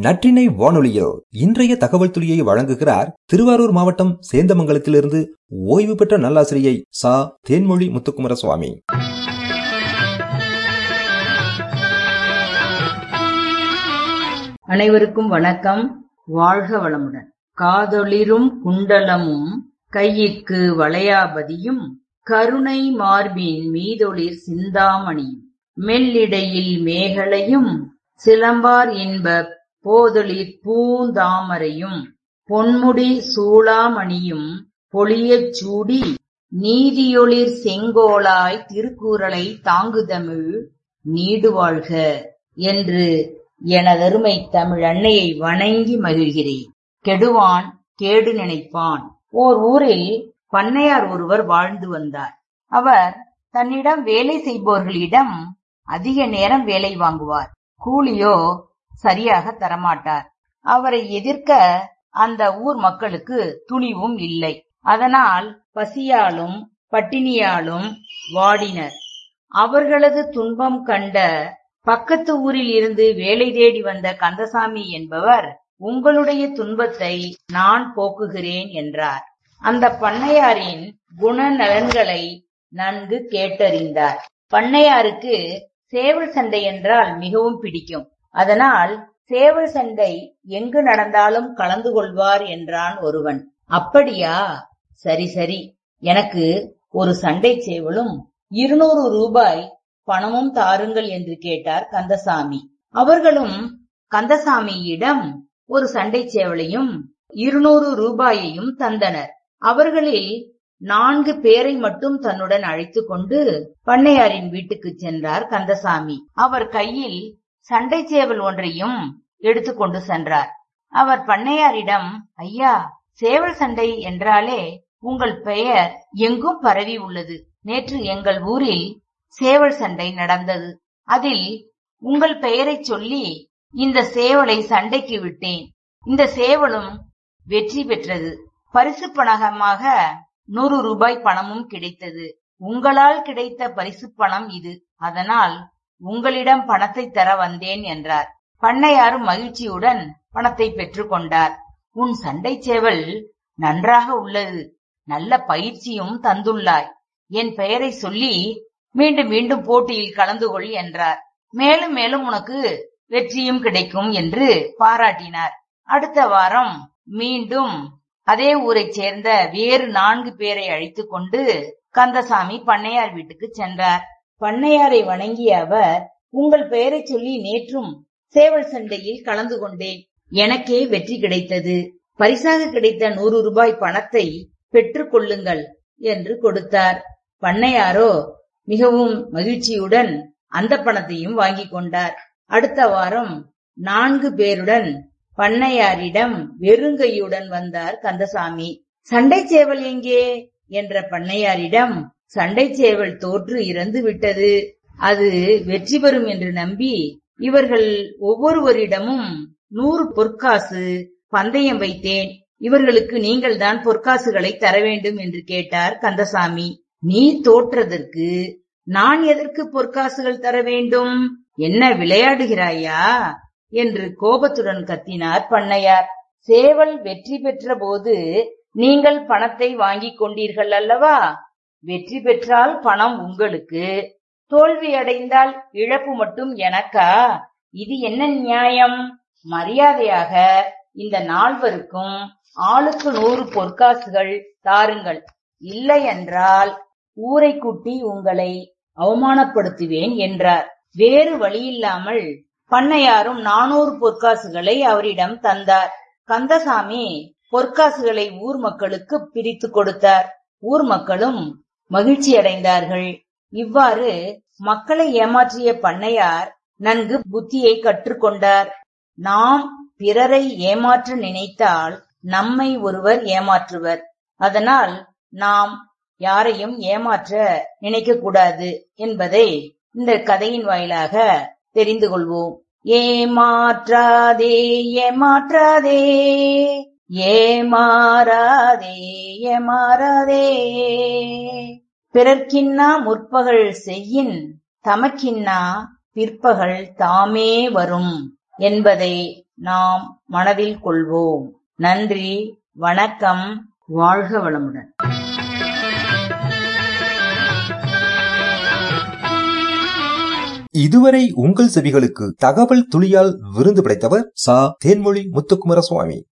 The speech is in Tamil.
நற்றினை வானொலியில் இன்றைய தகவல் துளியை வழங்குகிறார் திருவாரூர் மாவட்டம் சேந்தமங்கலத்திலிருந்து ஓய்வு பெற்ற நல்லாசிரியை சா. தேன்மொழி முத்துக்குமர சுவாமி அனைவருக்கும் வணக்கம். வாழ்க வளமுடன். காதொளிரும் குண்டலமும் கையிற்கு வளையாபதியும் கருணை மார்பின் மீதொளிர் சிந்தாமணியும் மெல்லிடையில் மேகலையும் சிலம்பார் இன்ப போதொளிர் பூந்தாமரையும் பொன்முடி சூளாமணியும் பொழியச் சூடி நீதியொளிர் செங்கோலாய் திருக்குறளை தாங்குதமிழ் நீடு வாழ்க என்று எனதருமை தமிழ் அன்னையை வணங்கி மகிழ்கிறேன். கெடுவான் கேடு நினைப்பான். ஓர் ஊரில் பண்ணையார் ஒருவர் வாழ்ந்து வந்தார். அவர் தன்னிடம் வேலை செய்பவர்களிடம் அதிக நேரம் வேலை வாங்குவார். கூலியோ சரியாக தரமாட்டார். அவரை எதிர்க்க அந்த ஊர் மக்களுக்கு துணிவும் இல்லை. அதனால் பசியாலும் பட்டினியாலும் வாடினர். அவர்களது துன்பம் கண்ட பக்கத்து ஊரில் இருந்து வேலை தேடி வந்த கந்தசாமி என்பவர் உங்களுடைய துன்பத்தை நான் போக்குகிறேன் என்றார். அந்த பண்ணையாரின் குணநலன்களை நன்கு கேட்டறிந்தார். பண்ணையாருக்கு சேவல் சண்டை என்றால் மிகவும் பிடிக்கும். அதனால் சேவல் சண்டை எங்கு நடந்தாலும் கலந்து கொள்வார் என்றான் ஒருவன். அப்படியா? சரி சரி. எனக்கு ஒரு சண்டை சேவலும் இருநூறு ரூபாய் பணமும் தாருங்கள் என்று கேட்டார் கந்தசாமி. அவர்களும் கந்தசாமியிடம் ஒரு சண்டை சேவலையும் இருநூறு ரூபாயையும் தந்தனர். அவர்களில் நான்கு பேரை மட்டும் தன்னுடன் அழைத்துக் கொண்டு பண்ணையாரின் வீட்டுக்கு சென்றார் கந்தசாமி. அவர் கையில் சண்டை சேவல் ஒன்றையும் எடுத்துக்கொண்டு சென்றார். அவர் பண்ணையாரிடம் ஐயா சேவல் சண்டை என்றாலே உங்கள் பெயர் எங்கும் பரவி உள்ளது? நேற்று எங்கள் ஊரில் சேவல் சண்டை நடந்தது. அதில் உங்கள் பெயரை சொல்லி இந்த சேவலை சண்டைக்கு விட்டேன். இந்த சேவலும் வெற்றி பெற்றது. பரிசு பணகமாக நூறு ரூபாய் பணமும் கிடைத்தது. உங்களால் கிடைத்த பரிசு பணம் இது. அதனால் உங்களிடம் பணத்தை தர வந்தேன் என்றார். பண்ணையாரும் மகிழ்ச்சியுடன் பணத்தை பெற்றுக் கொண்டார் உன் சண்டை சேவல் நன்றாக உள்ளது. நல்ல பயிற்சியும் தந்துள்ளாய். என் பெயரை சொல்லி மீண்டும் மீண்டும் போட்டியில் கலந்து கொள் என்றார். மேலும் மேலும் உனக்கு வெற்றியும் கிடைக்கும் என்று பாராட்டினார். அடுத்த வாரம் மீண்டும் அதே ஊரைச் சேர்ந்த வேறு நான்கு பேரை அழைத்துக் கொண்டு கந்தசாமி பண்ணையார் வீட்டுக்கு சென்றார். பண்ணையாரை வணங்கிய அவர் உங்கள் பெயரை சொல்லி நேற்றும் சேவல் சண்டையில் கலந்து கொண்டேன். எனக்கே வெற்றி கிடைத்தது. பரிசாக கிடைத்த நூறு ரூபாய் பணத்தை பெற்றுக் கொள்ளுங்கள் என்று கொடுத்தார். பண்ணையாரோ மிகவும் மகிழ்ச்சியுடன் அந்த பணத்தையும் வாங்கிக் கொண்டார். அடுத்த வாரம் நான்கு பேருடன் பண்ணையாரிடம் வெறுங்கையுடன் வந்தார் கந்தசாமி. சண்டை சேவல் எங்கே? என்ற பண்ணையாரிடம் சண்டைச் சேவல் தோற்று இறந்து விட்டது. அது வெற்றி பெறும் என்று நம்பி இவர்கள் ஒவ்வொருவரிடமும் நூறு பொற்காசு பந்தயம் வைத்தேன். இவர்களுக்கு நீங்கள் தான் பொற்காசுகளை தர வேண்டும் என்று கேட்டார் கந்தசாமி. நீ தோற்றதற்கு நான் எதற்கு பொற்காசுகள் தர வேண்டும்? என்ன விளையாடுகிறாயா? என்று கோபத்துடன் கத்தினார் பண்ணையார். சேவல் வெற்றி பெற்ற போது நீங்கள் பணத்தை வாங்கிக் கொண்டீர்கள் அல்லவா? வெற்றி பெற்றால் பணம் உங்களுக்கு. தோல்வி அடைந்தால் இழப்பு மட்டும் எனக்கா? இது என்ன நியாயம்? மரியாதையாக இந்த நால்வருக்கும் ஆளுக்கு நூறு பொற்காசுகள் தாருங்கள். இல்லை என்றால் ஊரை கூட்டி உங்களை அவமானப்படுத்துவேன் என்றார். வேறு வழியில்லாமல் பண்ணையாரும் நானூறு பொற்காசுகளை அவரிடம் தந்தார். கந்தசாமி பொற்காசுகளை ஊர் மக்களுக்கு பிரித்து கொடுத்தார். ஊர் மக்களும் மகிழ்ச்சி அடைந்தார்கள் இவ்வாறு மக்களை ஏமாற்றிய பண்ணையார் நன்கு புத்தியை கற்றுக்கொண்டார். நாம் பிறரை ஏமாற்ற நினைத்தால் நம்மை ஒருவர் ஏமாற்றுவர். அதனால் நாம் யாரையும் ஏமாற்ற நினைக்கக்கூடாது என்பதை இந்த கதையின் வாயிலாக தெரிந்து கொள்வோம். ஏமாற்றாதே ஏமாற்றாதே. ஏமாறாதே ஏமாறாதே. பிறர்க்கின்னா முற்பகல் செய்யின் தமக்கின்னா பிற்பகல் தாமே வரும் என்பதை நாம் மனதில் கொள்வோம். நன்றி வணக்கம் வாழ்க வளமுடன். இதுவரை உங்கள் செவிகளுக்கு தகவல் துளியால் விருந்து படைத்தவர் சா. தேன்மொழி முத்துக்குமார சுவாமி